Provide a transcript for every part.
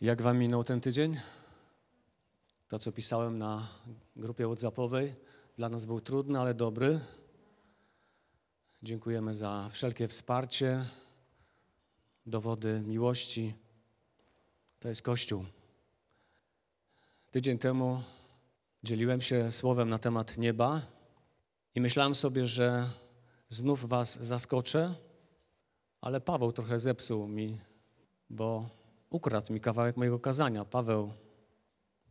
Jak wam minął ten tydzień? To, co pisałem na grupie WhatsAppowej, dla nas był trudny, ale dobry. Dziękujemy za wszelkie wsparcie, dowody miłości. To jest Kościół. Tydzień temu dzieliłem się słowem na temat nieba i myślałem sobie, że znów was zaskoczę, ale Paweł trochę zepsuł mi, bo ukradł mi kawałek mojego kazania. Paweł,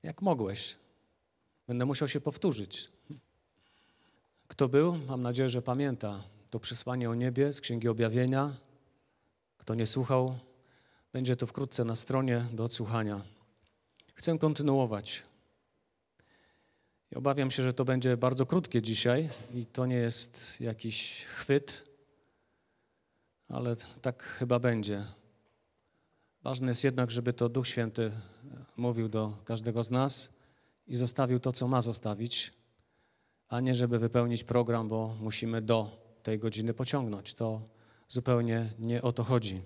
jak mogłeś? Będę musiał się powtórzyć. Kto był? Mam nadzieję, że pamięta to przesłanie o niebie z Księgi Objawienia. Kto nie słuchał, będzie to wkrótce na stronie do odsłuchania. Chcę kontynuować. I obawiam się, że to będzie bardzo krótkie dzisiaj i to nie jest jakiś chwyt, ale tak chyba będzie. Ważne jest jednak, żeby to Duch Święty mówił do każdego z nas i zostawił to, co ma zostawić, a nie żeby wypełnić program, bo musimy do tej godziny pociągnąć. To zupełnie nie o to chodzi.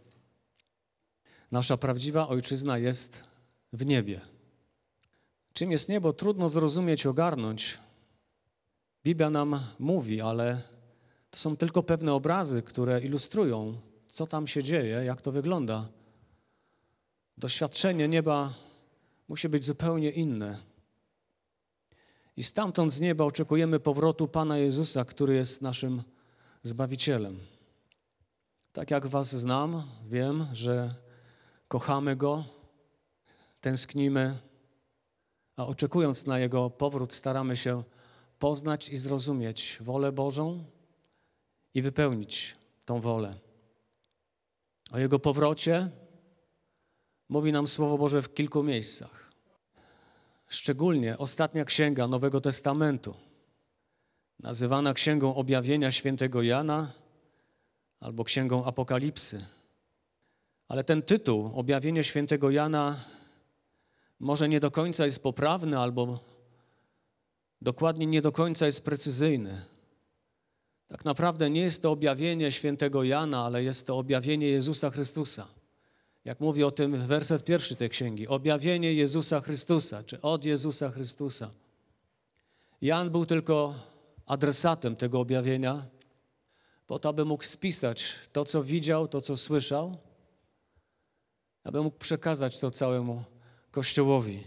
Nasza prawdziwa ojczyzna jest w niebie. Czym jest niebo, trudno zrozumieć, ogarnąć. Biblia nam mówi, ale to są tylko pewne obrazy, które ilustrują, co tam się dzieje, jak to wygląda. Doświadczenie nieba musi być zupełnie inne. I stamtąd z nieba oczekujemy powrotu Pana Jezusa, który jest naszym Zbawicielem. Tak jak Was znam, wiem, że kochamy Go, tęsknimy, a oczekując na Jego powrót, staramy się poznać i zrozumieć wolę Bożą i wypełnić tą wolę. O Jego powrocie mówi nam Słowo Boże w kilku miejscach. Szczególnie ostatnia księga Nowego Testamentu, nazywana Księgą Objawienia Świętego Jana albo Księgą Apokalipsy. Ale ten tytuł, Objawienie Świętego Jana, może nie do końca jest poprawny albo dokładnie nie do końca jest precyzyjny. Tak naprawdę nie jest to objawienie świętego Jana, ale jest to objawienie Jezusa Chrystusa. Jak mówi o tym werset pierwszy tej księgi, objawienie Jezusa Chrystusa, czy od Jezusa Chrystusa. Jan był tylko adresatem tego objawienia, po to, aby mógł spisać to, co widział, to, co słyszał, aby mógł przekazać to całemu Kościołowi.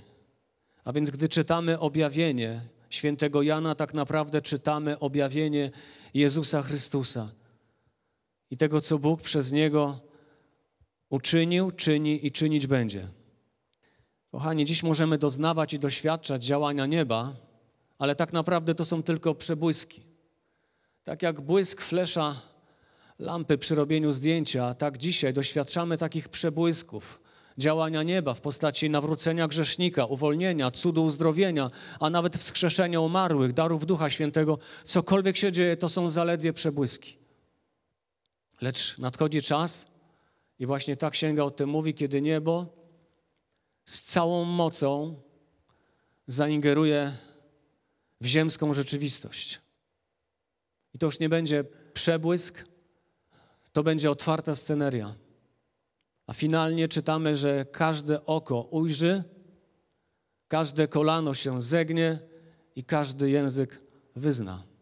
A więc, gdy czytamy objawienie świętego Jana, tak naprawdę czytamy objawienie Jezusa Chrystusa i tego, co Bóg przez niego uczynił, czyni i czynić będzie. Kochani, dziś możemy doznawać i doświadczać działania nieba, ale tak naprawdę to są tylko przebłyski. Tak jak błysk flesza lampy przy robieniu zdjęcia, tak dzisiaj doświadczamy takich przebłysków działania nieba w postaci nawrócenia grzesznika, uwolnienia, cudu uzdrowienia, a nawet wskrzeszenia umarłych, darów Ducha Świętego. Cokolwiek się dzieje, to są zaledwie przebłyski. Lecz nadchodzi czas, i właśnie ta księga o tym mówi, kiedy niebo z całą mocą zaingeruje w ziemską rzeczywistość. I to już nie będzie przebłysk, to będzie otwarta sceneria. A finalnie czytamy, że każde oko ujrzy, każde kolano się zegnie i każdy język wyzna.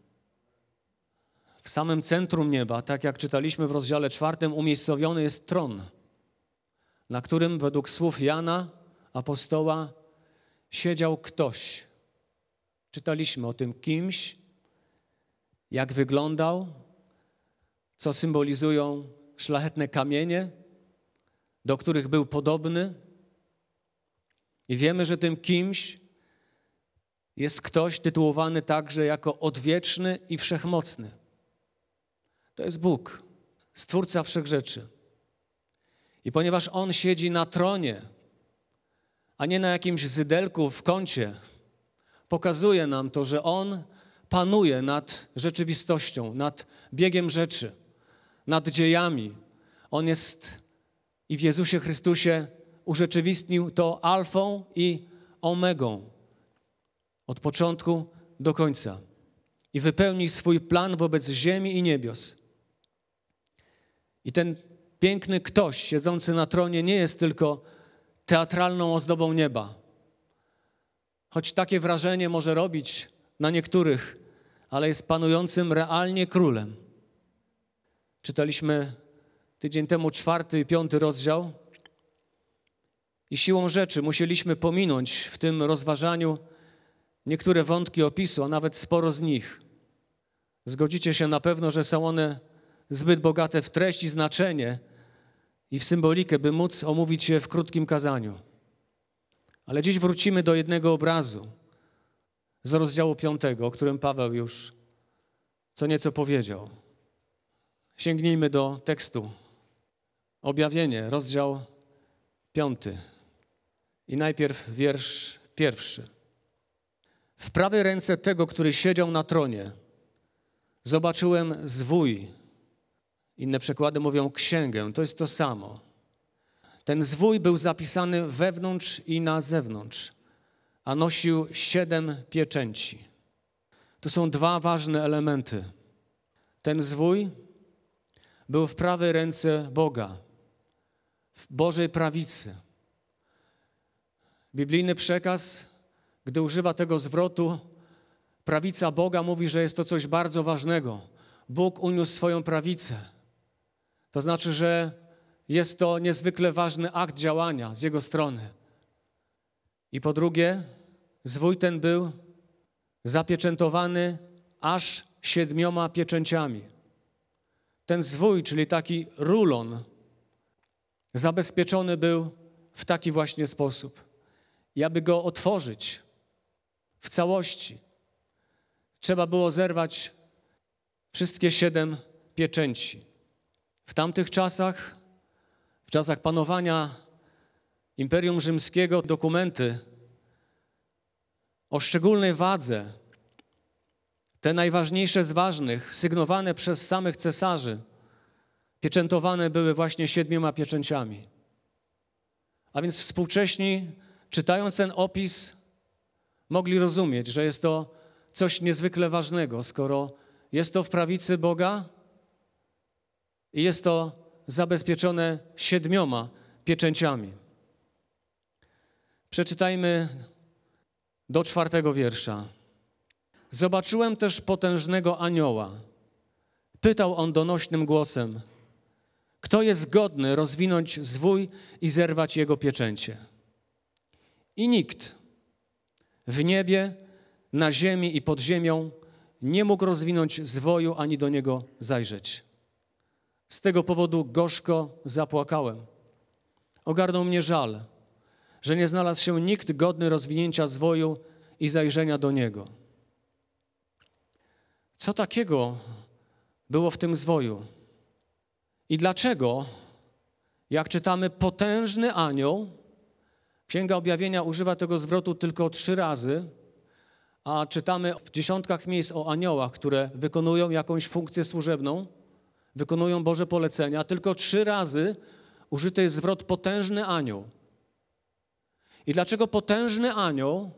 W samym centrum nieba, tak jak czytaliśmy w rozdziale czwartym, umiejscowiony jest tron, na którym według słów Jana, apostoła, siedział ktoś. Czytaliśmy o tym kimś, jak wyglądał, co symbolizują szlachetne kamienie, do których był podobny. I wiemy, że tym kimś jest ktoś tytułowany także jako odwieczny i wszechmocny. To jest Bóg, Stwórca wszechrzeczy. I ponieważ On siedzi na tronie, a nie na jakimś zydelku w kącie, pokazuje nam to, że On panuje nad rzeczywistością, nad biegiem rzeczy, nad dziejami. On jest i w Jezusie Chrystusie urzeczywistnił to alfą i omegą od początku do końca i wypełni swój plan wobec ziemi i niebios. I ten piękny ktoś siedzący na tronie nie jest tylko teatralną ozdobą nieba. Choć takie wrażenie może robić na niektórych, ale jest panującym realnie królem. Czytaliśmy tydzień temu czwarty i piąty rozdział. I siłą rzeczy musieliśmy pominąć w tym rozważaniu niektóre wątki opisu, a nawet sporo z nich. Zgodzicie się na pewno, że są one zbyt bogate w treść i znaczenie i w symbolikę, by móc omówić je w krótkim kazaniu. Ale dziś wrócimy do jednego obrazu z rozdziału piątego, o którym Paweł już co nieco powiedział. Sięgnijmy do tekstu. Objawienie, rozdział piąty. I najpierw wiersz pierwszy. W prawej ręce tego, który siedział na tronie, zobaczyłem zwój. Inne przekłady mówią księgę, to jest to samo. Ten zwój był zapisany wewnątrz i na zewnątrz, a nosił siedem pieczęci. Tu są dwa ważne elementy. Ten zwój był w prawej ręce Boga, w Bożej prawicy. Biblijny przekaz, gdy używa tego zwrotu, prawica Boga mówi, że jest to coś bardzo ważnego. Bóg uniósł swoją prawicę. To znaczy, że jest to niezwykle ważny akt działania z jego strony. I po drugie, zwój ten był zapieczętowany aż siedmioma pieczęciami. Ten zwój, czyli taki rulon, zabezpieczony był w taki właśnie sposób. I aby go otworzyć w całości, trzeba było zerwać wszystkie siedem pieczęci. W tamtych czasach, w czasach panowania Imperium Rzymskiego, dokumenty o szczególnej wadze, te najważniejsze z ważnych, sygnowane przez samych cesarzy, pieczętowane były właśnie siedmioma pieczęciami. A więc współcześni, czytając ten opis, mogli rozumieć, że jest to coś niezwykle ważnego, skoro jest to w prawicy Boga i jest to zabezpieczone siedmioma pieczęciami. Przeczytajmy do czwartego wiersza. Zobaczyłem też potężnego anioła. Pytał on donośnym głosem: Kto jest godny rozwinąć zwój i zerwać jego pieczęcie? I nikt w niebie, na ziemi i pod ziemią nie mógł rozwinąć zwoju ani do niego zajrzeć. Z tego powodu gorzko zapłakałem. Ogarnął mnie żal, że nie znalazł się nikt godny rozwinięcia zwoju i zajrzenia do niego. Co takiego było w tym zwoju? I dlaczego, jak czytamy, potężny anioł, Księga Objawienia używa tego zwrotu tylko trzy razy, a czytamy w dziesiątkach miejsc o aniołach, które wykonują jakąś funkcję służebną, wykonują Boże polecenia, tylko trzy razy użyty jest zwrot potężny anioł. I dlaczego potężny anioł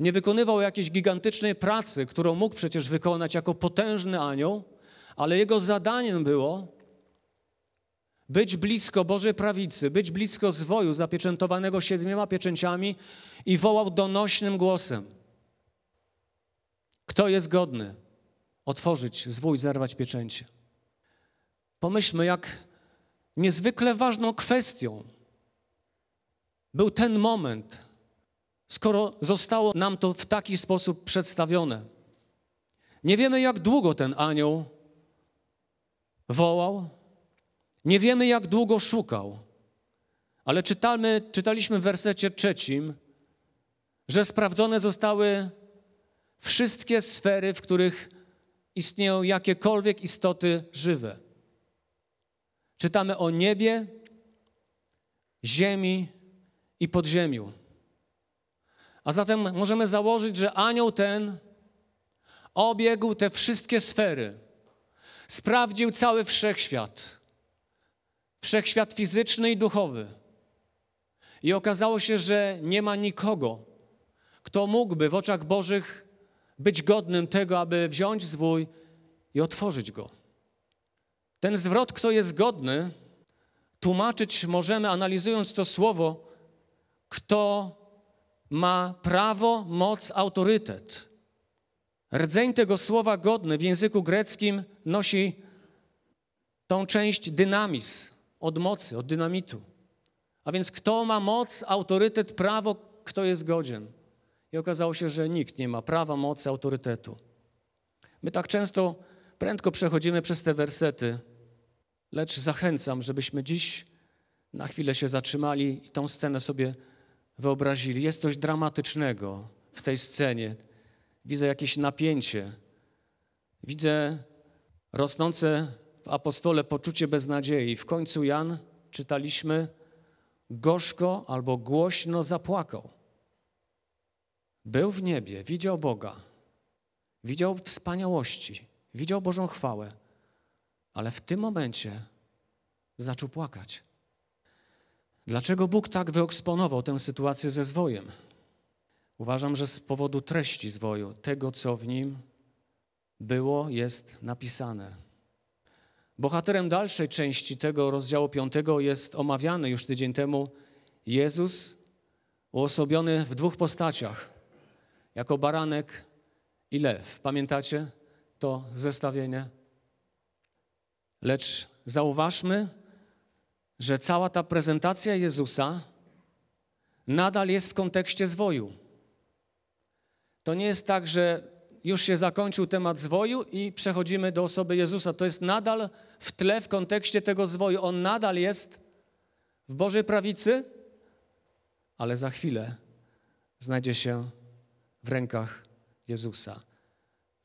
nie wykonywał jakiejś gigantycznej pracy, którą mógł przecież wykonać jako potężny anioł, ale jego zadaniem było być blisko Bożej prawicy, być blisko zwoju zapieczętowanego siedmioma pieczęciami i wołał donośnym głosem. Kto jest godny otworzyć zwój, zerwać pieczęcie? Pomyślmy, jak niezwykle ważną kwestią był ten moment, skoro zostało nam to w taki sposób przedstawione. Nie wiemy, jak długo ten anioł wołał, nie wiemy, jak długo szukał, ale czytamy, czytaliśmy w wersecie trzecim, że sprawdzone zostały wszystkie sfery, w których istnieją jakiekolwiek istoty żywe. Czytamy o niebie, ziemi i podziemiu. A zatem możemy założyć, że anioł ten obiegł te wszystkie sfery, sprawdził cały wszechświat, wszechświat fizyczny i duchowy. I okazało się, że nie ma nikogo, kto mógłby w oczach Bożych być godnym tego, aby wziąć zwój i otworzyć go. Ten zwrot, kto jest godny, tłumaczyć możemy, analizując to słowo, kto ma prawo, moc, autorytet. Rdzeń tego słowa godny w języku greckim nosi tą część dynamis, od mocy, od dynamitu. A więc kto ma moc, autorytet, prawo, kto jest godzien. I okazało się, że nikt nie ma prawa, mocy, autorytetu. My tak często prędko przechodzimy przez te wersety, lecz zachęcam, żebyśmy dziś na chwilę się zatrzymali i tą scenę sobie wyobrazili. Jest coś dramatycznego w tej scenie. Widzę jakieś napięcie. Widzę rosnące w apostole poczucie beznadziei. W końcu Jan, czytaliśmy, gorzko albo głośno zapłakał. Był w niebie, widział Boga, widział wspaniałości, widział Bożą chwałę, ale w tym momencie zaczął płakać. Dlaczego Bóg tak wyeksponował tę sytuację ze zwojem? Uważam, że z powodu treści zwoju, tego co w nim było, jest napisane. Bohaterem dalszej części tego rozdziału piątego jest omawiany już tydzień temu Jezus uosobiony w dwóch postaciach, jako baranek i lew. Pamiętacie to zestawienie? Lecz zauważmy, że cała ta prezentacja Jezusa nadal jest w kontekście zwoju. To nie jest tak, że już się zakończył temat zwoju i przechodzimy do osoby Jezusa. To jest nadal w tle, w kontekście tego zwoju. On nadal jest w Bożej prawicy, ale za chwilę znajdzie się w rękach Jezusa.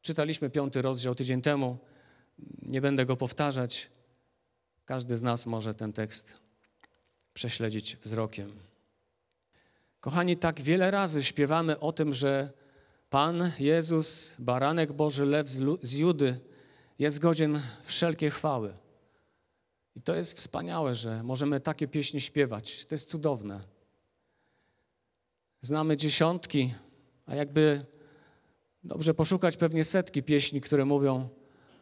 Czytaliśmy piąty rozdział tydzień temu. Nie będę go powtarzać. Każdy z nas może ten tekst prześledzić wzrokiem. Kochani, tak wiele razy śpiewamy o tym, że Pan Jezus, baranek Boży, lew z Judy, jest godzien wszelkiej chwały. I to jest wspaniałe, że możemy takie pieśni śpiewać. To jest cudowne. Znamy dziesiątki, a jakby dobrze poszukać pewnie setki pieśni, które mówią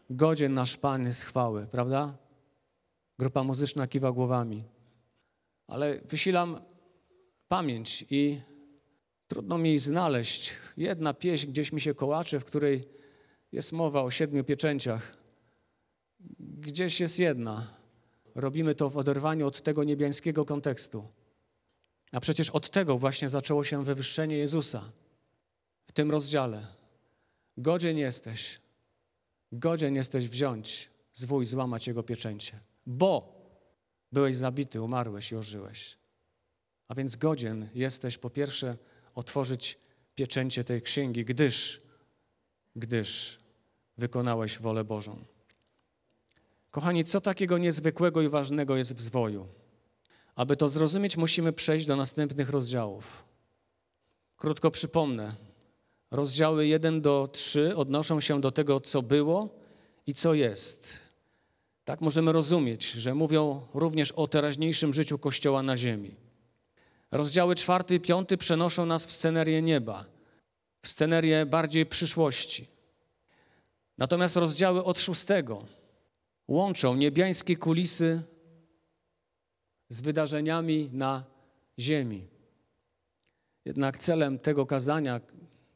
godzien nasz Pan jest chwały, prawda? Grupa muzyczna kiwa głowami. Ale wysilam pamięć i trudno mi znaleźć. Jedna pieśń gdzieś mi się kołacze, w której jest mowa o siedmiu pieczęciach. Gdzieś jest jedna. Robimy to w oderwaniu od tego niebiańskiego kontekstu. A przecież od tego właśnie zaczęło się wywyższenie Jezusa w tym rozdziale. Godzien jesteś, godzien jesteś wziąć zwój, złamać jego pieczęcie bo byłeś zabity, umarłeś i ożyłeś. A więc godzien jesteś po pierwsze otworzyć pieczęcie tej księgi, gdyż, gdyż wykonałeś wolę Bożą. Kochani, co takiego niezwykłego i ważnego jest w zwoju? Aby to zrozumieć, musimy przejść do następnych rozdziałów. Krótko przypomnę. Rozdziały 1 do 3 odnoszą się do tego, co było i co jest. Tak możemy rozumieć, że mówią również o teraźniejszym życiu Kościoła na ziemi. Rozdziały czwarty i piąty przenoszą nas w scenerię nieba, w scenerię bardziej przyszłości. Natomiast rozdziały od szóstego łączą niebiańskie kulisy z wydarzeniami na ziemi. Jednak celem tego kazania,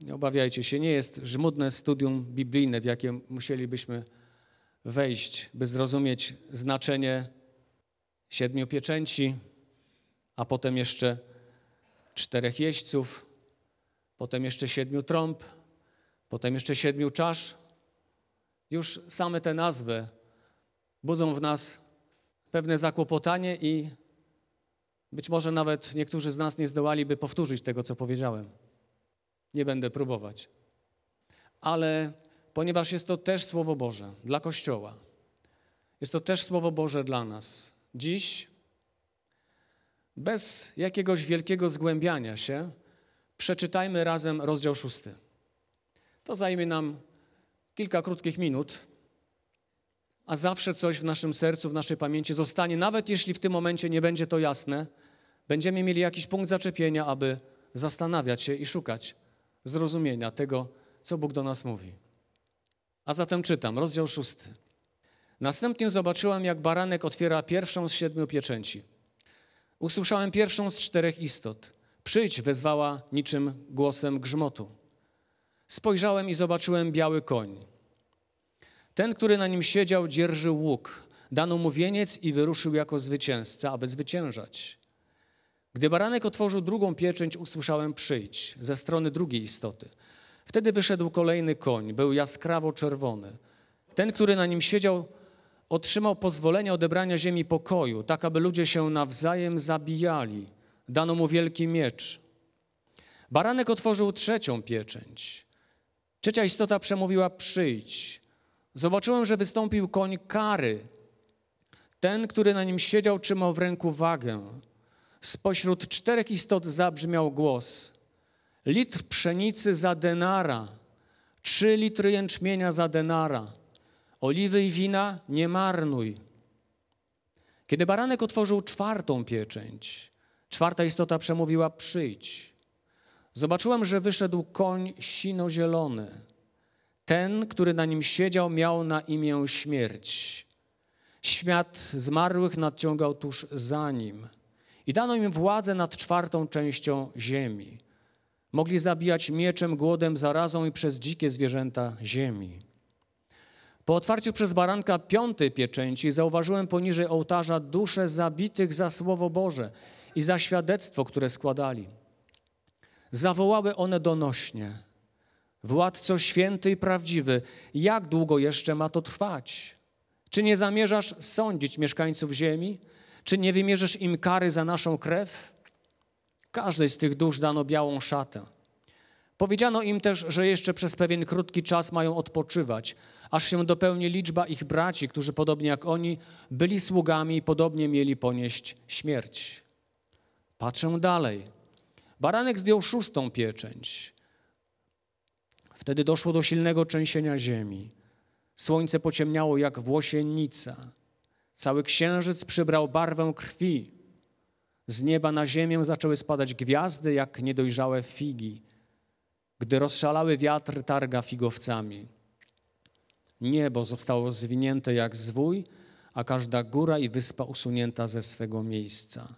nie obawiajcie się, nie jest żmudne studium biblijne, w jakie musielibyśmy wejść, by zrozumieć znaczenie siedmiu pieczęci, a potem jeszcze czterech jeźdźców, potem jeszcze siedmiu trąb, potem jeszcze siedmiu czasz. Już same te nazwy budzą w nas pewne zakłopotanie i być może nawet niektórzy z nas nie zdołaliby powtórzyć tego, co powiedziałem. Nie będę próbować. Ale ponieważ jest to też Słowo Boże dla Kościoła. Jest to też Słowo Boże dla nas. Dziś, bez jakiegoś wielkiego zgłębiania się, przeczytajmy razem rozdział szósty. To zajmie nam kilka krótkich minut, a zawsze coś w naszym sercu, w naszej pamięci zostanie, nawet jeśli w tym momencie nie będzie to jasne, będziemy mieli jakiś punkt zaczepienia, aby zastanawiać się i szukać zrozumienia tego, co Bóg do nas mówi. A zatem czytam, rozdział szósty. Następnie zobaczyłam, jak baranek otwiera pierwszą z siedmiu pieczęci. Usłyszałem pierwszą z czterech istot. Przyjdź, wezwała niczym głosem grzmotu. Spojrzałem i zobaczyłem biały koń. Ten, który na nim siedział, dzierżył łuk. Dano mu wieniec i wyruszył jako zwycięzca, aby zwyciężać. Gdy baranek otworzył drugą pieczęć, usłyszałem przyjdź ze strony drugiej istoty. Wtedy wyszedł kolejny koń, był jaskrawo czerwony. Ten, który na nim siedział, otrzymał pozwolenie odebrania ziemi pokoju, tak aby ludzie się nawzajem zabijali. Dano mu wielki miecz. Baranek otworzył trzecią pieczęć. Trzecia istota przemówiła: Przyjdź. Zobaczyłem, że wystąpił koń kary. Ten, który na nim siedział, trzymał w ręku wagę. Spośród czterech istot zabrzmiał głos: Litr pszenicy za denara, trzy litry jęczmienia za denara, oliwy i wina nie marnuj. Kiedy baranek otworzył czwartą pieczęć, czwarta istota przemówiła: Przyjdź. Zobaczyłem, że wyszedł koń sino-zielony. Ten, który na nim siedział, miał na imię śmierć. Świat zmarłych nadciągał tuż za nim i dano im władzę nad czwartą częścią ziemi. Mogli zabijać mieczem, głodem, zarazą i przez dzikie zwierzęta ziemi. Po otwarciu przez baranka piątej pieczęci zauważyłem poniżej ołtarza dusze zabitych za Słowo Boże i za świadectwo, które składali. Zawołały one donośnie: Władco święty i prawdziwy, jak długo jeszcze ma to trwać? Czy nie zamierzasz sądzić mieszkańców ziemi? Czy nie wymierzysz im kary za naszą krew? Każdej z tych dusz dano białą szatę. Powiedziano im też, że jeszcze przez pewien krótki czas mają odpoczywać, aż się dopełni liczba ich braci, którzy podobnie jak oni byli sługami i podobnie mieli ponieść śmierć. Patrzę dalej. Baranek zdjął szóstą pieczęć. Wtedy doszło do silnego trzęsienia ziemi. Słońce pociemniało jak włosienica. Cały księżyc przybrał barwę krwi. Z nieba na ziemię zaczęły spadać gwiazdy jak niedojrzałe figi, gdy rozszalały wiatr targa figowcami. Niebo zostało zwinięte jak zwój, a każda góra i wyspa usunięta ze swego miejsca.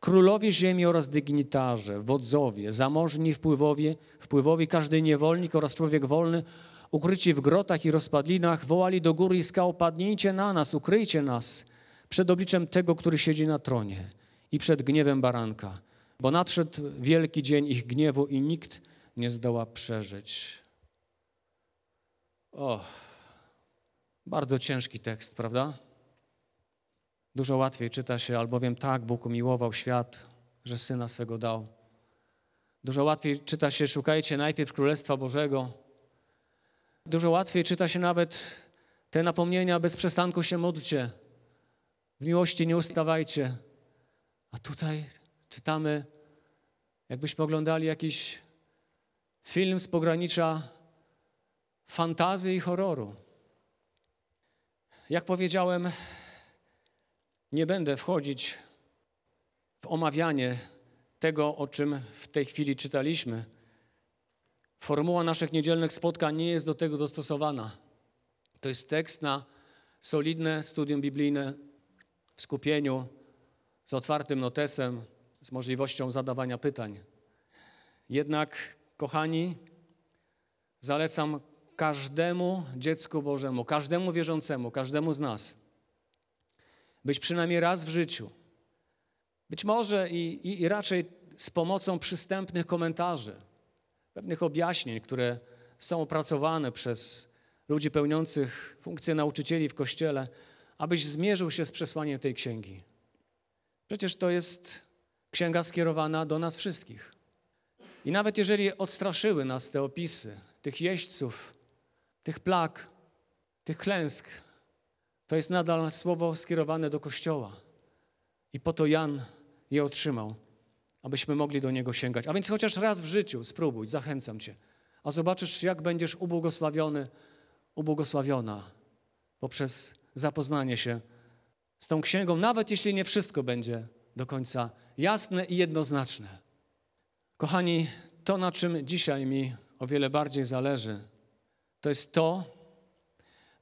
Królowie ziemi oraz dygnitarze, wodzowie, zamożni wpływowie, wpływowi każdy niewolnik oraz człowiek wolny, ukryci w grotach i rozpadlinach, wołali do góry i skał, padnijcie na nas, ukryjcie nas przed obliczem tego, który siedzi na tronie i przed gniewem baranka, bo nadszedł wielki dzień ich gniewu i nikt nie zdoła przeżyć. O, bardzo ciężki tekst, prawda? Dużo łatwiej czyta się, albowiem tak Bóg umiłował świat, że Syna swego dał. Dużo łatwiej czyta się, szukajcie najpierw Królestwa Bożego. Dużo łatwiej czyta się nawet te napomnienia, bez przestanku się módlcie. W miłości nie ustawajcie. A tutaj czytamy, jakbyśmy oglądali jakiś film z pogranicza fantazy i horroru. Jak powiedziałem, nie będę wchodzić w omawianie tego, o czym w tej chwili czytaliśmy. Formuła naszych niedzielnych spotkań nie jest do tego dostosowana. To jest tekst na solidne studium biblijne w skupieniu, z otwartym notesem, z możliwością zadawania pytań. Jednak, kochani, zalecam każdemu dziecku Bożemu, każdemu wierzącemu, każdemu z nas, być przynajmniej raz w życiu, być może i, i, i raczej z pomocą przystępnych komentarzy, pewnych objaśnień, które są opracowane przez ludzi pełniących funkcję nauczycieli w kościele, abyś zmierzył się z przesłaniem tej księgi. Przecież to jest księga skierowana do nas wszystkich. I nawet jeżeli odstraszyły nas te opisy tych jeźdźców, tych plag, tych klęsk, to jest nadal słowo skierowane do Kościoła. I po to Jan je otrzymał, abyśmy mogli do niego sięgać. A więc chociaż raz w życiu spróbuj, zachęcam Cię. A zobaczysz, jak będziesz ubłogosławiony, ubłogosławiona poprzez zapoznanie się z tą księgą, nawet jeśli nie wszystko będzie do końca jasne i jednoznaczne. Kochani, to na czym dzisiaj mi o wiele bardziej zależy, to jest to,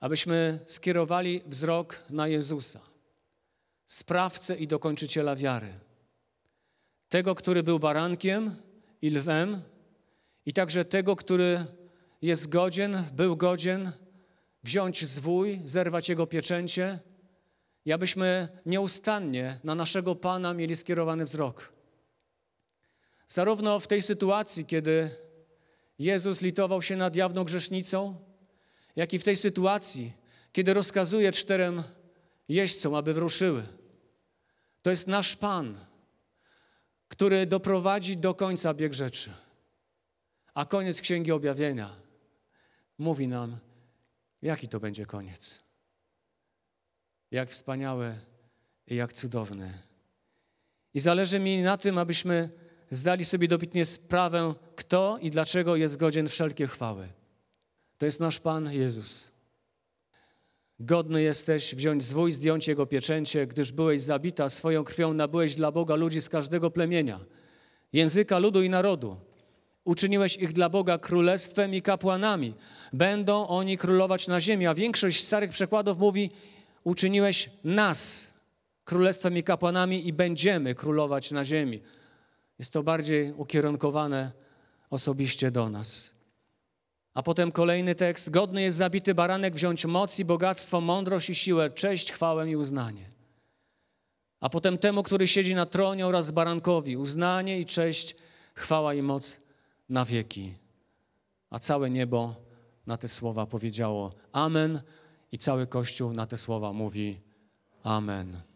abyśmy skierowali wzrok na Jezusa, sprawcę i dokończyciela wiary. Tego, który był barankiem i lwem, i także tego, który jest godzien, był godzien wziąć zwój, zerwać jego pieczęcie, i abyśmy nieustannie na naszego Pana mieli skierowany wzrok. Zarówno w tej sytuacji, kiedy Jezus litował się nad jawną grzesznicą, jak i w tej sytuacji, kiedy rozkazuje czterem jeźdźcom, aby wruszyły. To jest nasz Pan, który doprowadzi do końca bieg rzeczy. A koniec Księgi Objawienia mówi nam, jaki to będzie koniec. Jak wspaniały i jak cudowny. I zależy mi na tym, abyśmy zdali sobie dobitnie sprawę, kto i dlaczego jest godzien wszelkie chwały. To jest nasz Pan Jezus. Godny jesteś wziąć zwój, zdjąć jego pieczęcie, gdyż byłeś zabita, swoją krwią nabyłeś dla Boga ludzi z każdego plemienia, języka, ludu i narodu. Uczyniłeś ich dla Boga królestwem i kapłanami. Będą oni królować na ziemi, a większość starych przekładów mówi, uczyniłeś nas królestwem i kapłanami i będziemy królować na ziemi. Jest to bardziej ukierunkowane osobiście do nas. A potem kolejny tekst. Godny jest zabity baranek wziąć moc i bogactwo, mądrość i siłę, cześć, chwałę i uznanie. A potem temu, który siedzi na tronie oraz barankowi, uznanie i cześć, chwała i moc na wieki. A całe niebo na te słowa powiedziało Amen i cały Kościół na te słowa mówi Amen.